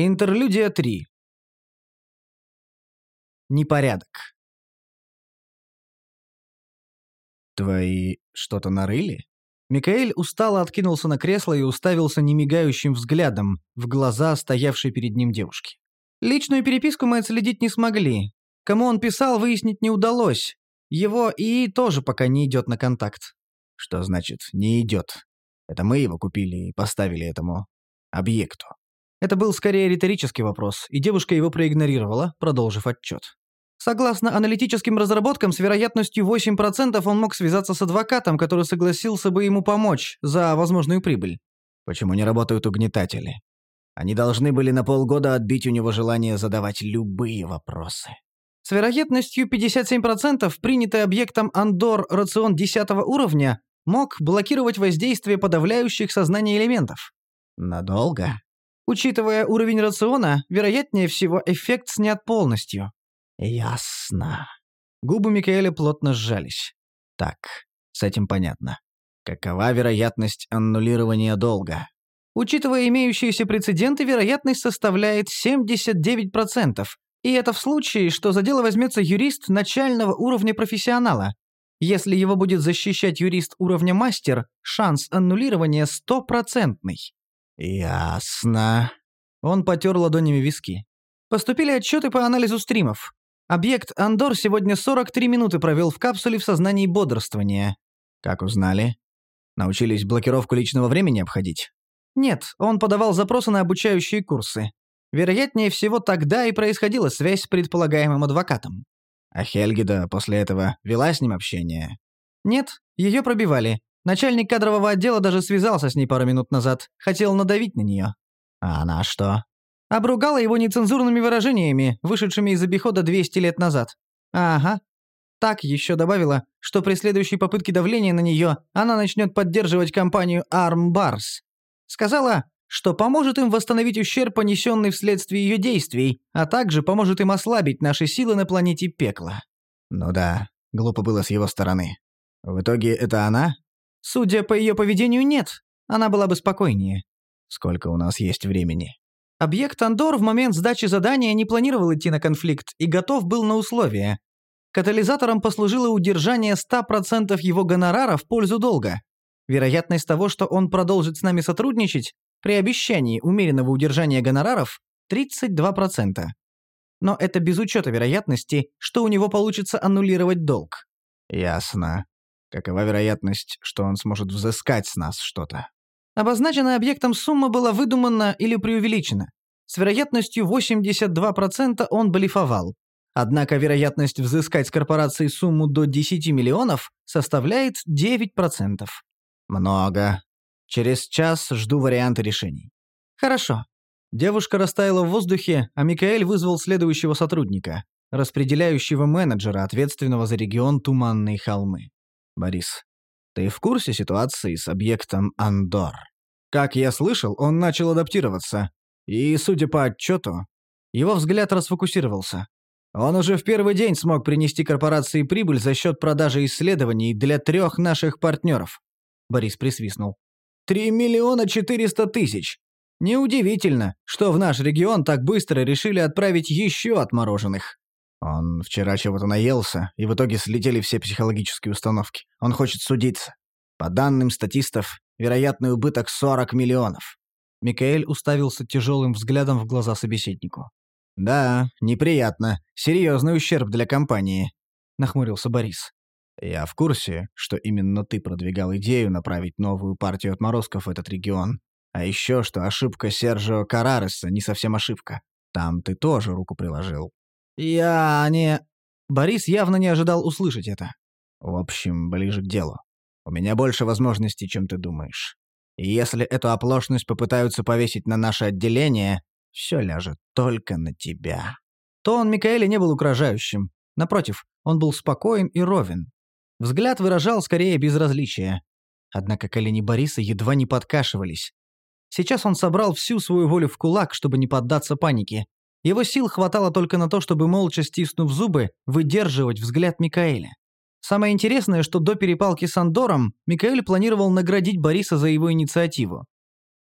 Интерлюдия 3. Непорядок. «Твои что-то нарыли?» Микаэль устало откинулся на кресло и уставился немигающим взглядом в глаза стоявшей перед ним девушки. Личную переписку мы отследить не смогли. Кому он писал, выяснить не удалось. Его ИИ тоже пока не идет на контакт. Что значит «не идет»? Это мы его купили и поставили этому объекту. Это был скорее риторический вопрос, и девушка его проигнорировала, продолжив отчет. Согласно аналитическим разработкам, с вероятностью 8% он мог связаться с адвокатом, который согласился бы ему помочь за возможную прибыль. Почему не работают угнетатели? Они должны были на полгода отбить у него желание задавать любые вопросы. С вероятностью 57% принятый объектом Андор рацион 10 уровня мог блокировать воздействие подавляющих сознание элементов. Надолго? Учитывая уровень рациона, вероятнее всего эффект снят полностью. «Ясно». Губы Микаэля плотно сжались. «Так, с этим понятно. Какова вероятность аннулирования долга?» Учитывая имеющиеся прецеденты, вероятность составляет 79%. И это в случае, что за дело возьмется юрист начального уровня профессионала. Если его будет защищать юрист уровня мастер, шанс аннулирования стопроцентный. «Ясно». Он потер ладонями виски. Поступили отчеты по анализу стримов. Объект Андор сегодня 43 минуты провел в капсуле в сознании бодрствования. Как узнали? Научились блокировку личного времени обходить? Нет, он подавал запросы на обучающие курсы. Вероятнее всего, тогда и происходила связь с предполагаемым адвокатом. А Хельгида после этого вела с ним общение? Нет, ее пробивали. Начальник кадрового отдела даже связался с ней пару минут назад, хотел надавить на нее. А она что? Обругала его нецензурными выражениями, вышедшими из обихода 200 лет назад. Ага. Так еще добавила, что при следующей попытке давления на нее она начнет поддерживать компанию Armbars. Сказала, что поможет им восстановить ущерб, понесенный вследствие ее действий, а также поможет им ослабить наши силы на планете Пекла. Ну да, глупо было с его стороны. В итоге это она? Судя по ее поведению, нет. Она была бы спокойнее. Сколько у нас есть времени? Объект Андор в момент сдачи задания не планировал идти на конфликт и готов был на условия. Катализатором послужило удержание 100% его гонорара в пользу долга. Вероятность того, что он продолжит с нами сотрудничать, при обещании умеренного удержания гонораров – 32%. Но это без учета вероятности, что у него получится аннулировать долг. Ясно. Какова вероятность, что он сможет взыскать с нас что-то? Обозначенная объектом сумма была выдумана или преувеличена. С вероятностью 82% он блефовал. Однако вероятность взыскать с корпорации сумму до 10 миллионов составляет 9%. Много. Через час жду варианты решений. Хорошо. Девушка растаяла в воздухе, а Микаэль вызвал следующего сотрудника, распределяющего менеджера, ответственного за регион Туманные холмы. Борис, ты в курсе ситуации с объектом Андор? Как я слышал, он начал адаптироваться. И, судя по отчету, его взгляд расфокусировался. Он уже в первый день смог принести корпорации прибыль за счет продажи исследований для трех наших партнеров. Борис присвистнул. «Три миллиона четыреста тысяч! Неудивительно, что в наш регион так быстро решили отправить еще отмороженных. Он вчера чего-то наелся, и в итоге слетели все психологические установки. Он хочет судиться. По данным статистов, вероятный убыток 40 миллионов. Микаэль уставился тяжелым взглядом в глаза собеседнику. «Да, неприятно. Серьезный ущерб для компании», — нахмурился Борис. «Я в курсе, что именно ты продвигал идею направить новую партию отморозков в этот регион. А еще, что ошибка Сержио Карареса не совсем ошибка. Там ты тоже руку приложил. «Я не...» Борис явно не ожидал услышать это. «В общем, ближе к делу. У меня больше возможностей, чем ты думаешь. И если эту оплошность попытаются повесить на наше отделение, все ляжет только на тебя». Тон Микаэля не был угрожающим. Напротив, он был спокоен и ровен. Взгляд выражал скорее безразличие. Однако колени Бориса едва не подкашивались. Сейчас он собрал всю свою волю в кулак, чтобы не поддаться панике, его сил хватало только на то, чтобы, молча стиснув зубы, выдерживать взгляд Микаэля. Самое интересное, что до перепалки с Андором Микаэль планировал наградить Бориса за его инициативу.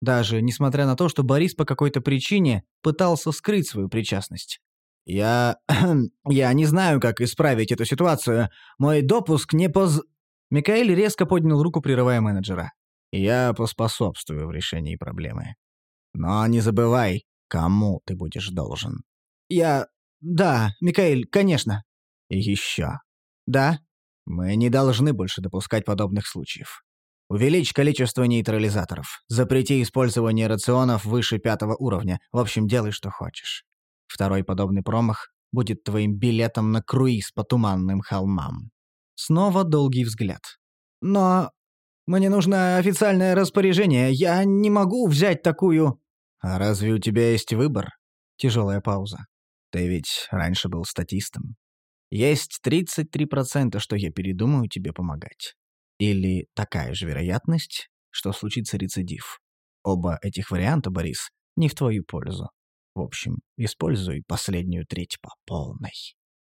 даже несмотря на то, что Борис по какой-то причине пытался скрыть свою причастность. «Я... я не знаю, как исправить эту ситуацию. Мой допуск не поз...» Микаэль резко поднял руку, прерывая менеджера. «Я поспособствую в решении проблемы. Но не забывай, кому ты будешь должен». «Я... да, Микаэль, конечно». «И еще». «Да?» «Мы не должны больше допускать подобных случаев. Увеличь количество нейтрализаторов. Запрети использование рационов выше пятого уровня. В общем, делай, что хочешь. Второй подобный промах будет твоим билетом на круиз по туманным холмам. Снова долгий взгляд. Но мне нужно официальное распоряжение. Я не могу взять такую... А разве у тебя есть выбор? Тяжелая пауза. Ты ведь раньше был статистом. Есть 33%, что я передумаю тебе помогать. Или такая же вероятность, что случится рецидив. Оба этих варианта, Борис, не в твою пользу. В общем, используй последнюю треть по полной.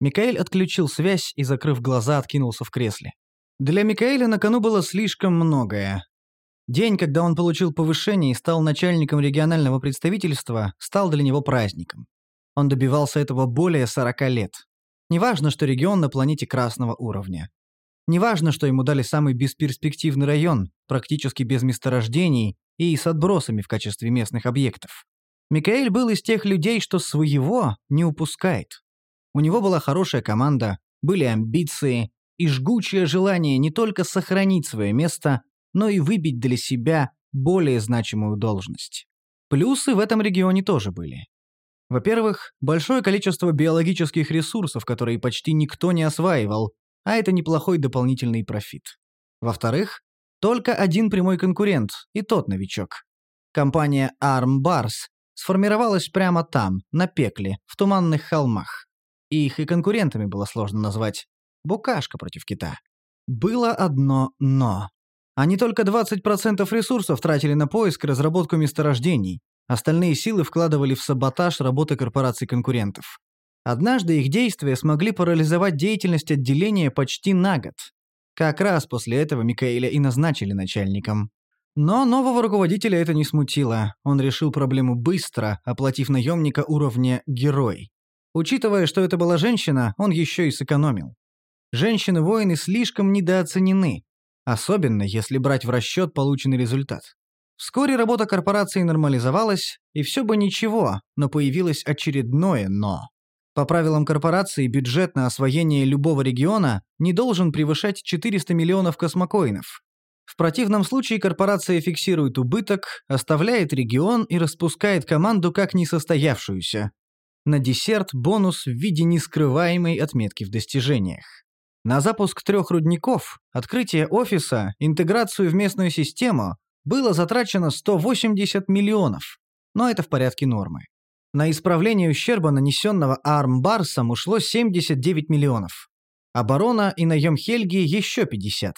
Микаэль отключил связь и, закрыв глаза, откинулся в кресле. Для Микаэля на кону было слишком многое. День, когда он получил повышение и стал начальником регионального представительства, стал для него праздником. Он добивался этого более 40 лет. Неважно, что регион на планете красного уровня. Неважно, что ему дали самый бесперспективный район, практически без месторождений и с отбросами в качестве местных объектов. Микаэль был из тех людей, что своего не упускает. У него была хорошая команда, были амбиции и жгучее желание не только сохранить свое место, но и выбить для себя более значимую должность. Плюсы в этом регионе тоже были. Во-первых, большое количество биологических ресурсов, которые почти никто не осваивал, а это неплохой дополнительный профит. Во-вторых, только один прямой конкурент, и тот новичок. Компания Armbars сформировалась прямо там, на пекле, в туманных холмах. Их и конкурентами было сложно назвать. Букашка против кита. Было одно «но». Они только 20% ресурсов тратили на поиск и разработку месторождений, остальные силы вкладывали в саботаж работы корпораций конкурентов. Однажды их действия смогли парализовать деятельность отделения почти на год. Как раз после этого Микаэля и назначили начальником. Но нового руководителя это не смутило. Он решил проблему быстро, оплатив наемника уровня «герой». Учитывая, что это была женщина, он еще и сэкономил. Женщины-воины слишком недооценены, особенно если брать в расчет полученный результат. Вскоре работа корпорации нормализовалась, и все бы ничего, но появилось очередное «но». По правилам корпорации, бюджет на освоение любого региона не должен превышать 400 миллионов космокоинов. В противном случае корпорация фиксирует убыток, оставляет регион и распускает команду как несостоявшуюся. На десерт бонус в виде нескрываемой отметки в достижениях. На запуск трех рудников, открытие офиса, интеграцию в местную систему было затрачено 180 миллионов, но это в порядке нормы. На исправление ущерба, нанесенного Армбарсом, ушло 79 миллионов. Оборона и наем Хельги еще 50.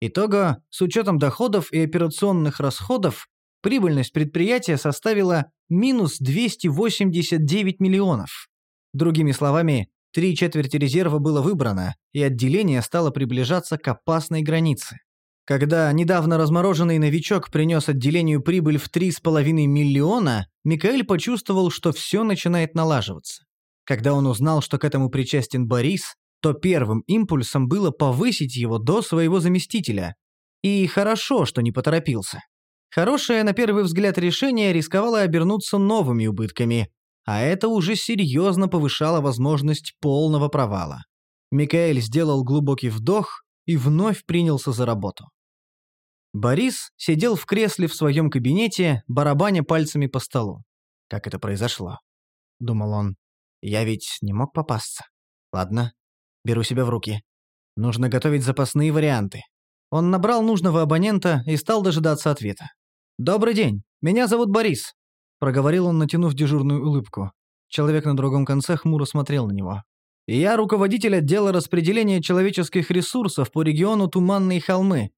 Итого, с учетом доходов и операционных расходов, прибыльность предприятия составила минус 289 миллионов. Другими словами, три четверти резерва было выбрано, и отделение стало приближаться к опасной границе. Когда недавно размороженный новичок принес отделению прибыль в 3,5 миллиона, Микаэль почувствовал, что все начинает налаживаться. Когда он узнал, что к этому причастен Борис, то первым импульсом было повысить его до своего заместителя. И хорошо, что не поторопился. Хорошее, на первый взгляд, решение рисковало обернуться новыми убытками, а это уже серьезно повышало возможность полного провала. Микаэль сделал глубокий вдох и вновь принялся за работу. Борис сидел в кресле в своем кабинете, барабаня пальцами по столу. «Как это произошло?» — думал он. «Я ведь не мог попасться. Ладно, беру себя в руки. Нужно готовить запасные варианты». Он набрал нужного абонента и стал дожидаться ответа. «Добрый день, меня зовут Борис», — проговорил он, натянув дежурную улыбку. Человек на другом конце хмуро смотрел на него. «Я руководитель отдела распределения человеческих ресурсов по региону Туманные холмы,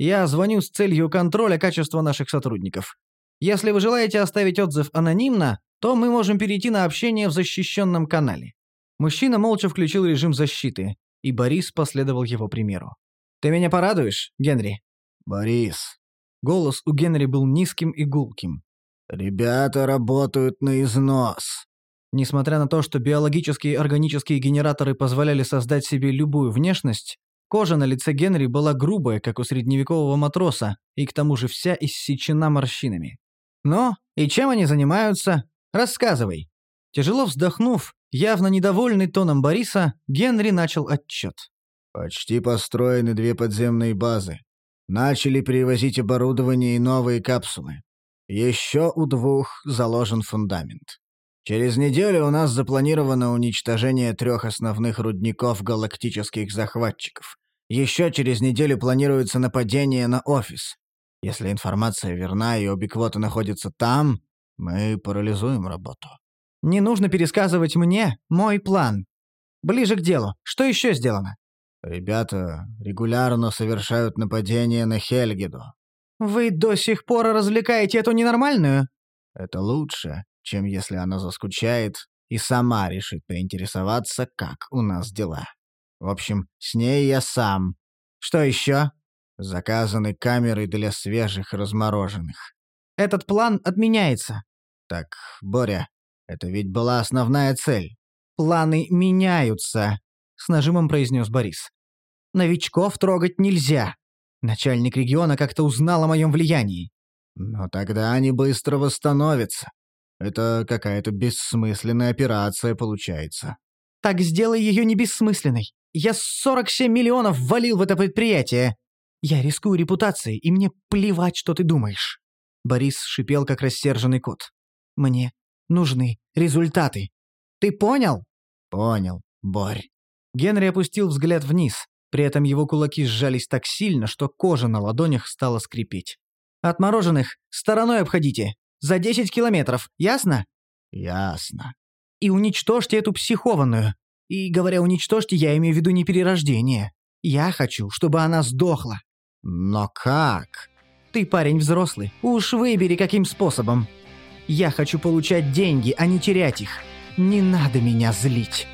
я звоню с целью контроля качества наших сотрудников. Если вы желаете оставить отзыв анонимно, то мы можем перейти на общение в защищенном канале». Мужчина молча включил режим защиты, и Борис последовал его примеру. «Ты меня порадуешь, Генри?» «Борис», Голос у Генри был низким и гулким. «Ребята работают на износ». Несмотря на то, что биологические и органические генераторы позволяли создать себе любую внешность, кожа на лице Генри была грубая, как у средневекового матроса, и к тому же вся иссечена морщинами. «Ну, и чем они занимаются? Рассказывай». Тяжело вздохнув, явно недовольный тоном Бориса, Генри начал отчет. «Почти построены две подземные базы. Начали перевозить оборудование и новые капсулы. Еще у двух заложен фундамент. Через неделю у нас запланировано уничтожение трех основных рудников галактических захватчиков. Еще через неделю планируется нападение на офис. Если информация верна и обе квоты находятся там, мы парализуем работу. Не нужно пересказывать мне мой план. Ближе к делу. Что еще сделано? Ребята регулярно совершают нападения на Хельгиду. Вы до сих пор развлекаете эту ненормальную? Это лучше, чем если она заскучает и сама решит поинтересоваться, как у нас дела. В общем, с ней я сам. Что еще? Заказаны камеры для свежих размороженных. Этот план отменяется. Так, Боря, это ведь была основная цель. Планы меняются с нажимом произнес Борис. «Новичков трогать нельзя. Начальник региона как-то узнал о моем влиянии». «Но тогда они быстро восстановятся. Это какая-то бессмысленная операция получается». «Так сделай ее не бессмысленной. Я 47 миллионов ввалил в это предприятие. Я рискую репутацией, и мне плевать, что ты думаешь». Борис шипел, как рассерженный кот. «Мне нужны результаты. Ты понял?» «Понял, Борь». Генри опустил взгляд вниз, при этом его кулаки сжались так сильно, что кожа на ладонях стала скрипеть. «Отмороженных стороной обходите. За 10 километров, ясно?» «Ясно». «И уничтожьте эту психованную. И, говоря уничтожьте, я имею в виду не перерождение. Я хочу, чтобы она сдохла». «Но как?» «Ты парень взрослый. Уж выбери, каким способом. Я хочу получать деньги, а не терять их. Не надо меня злить».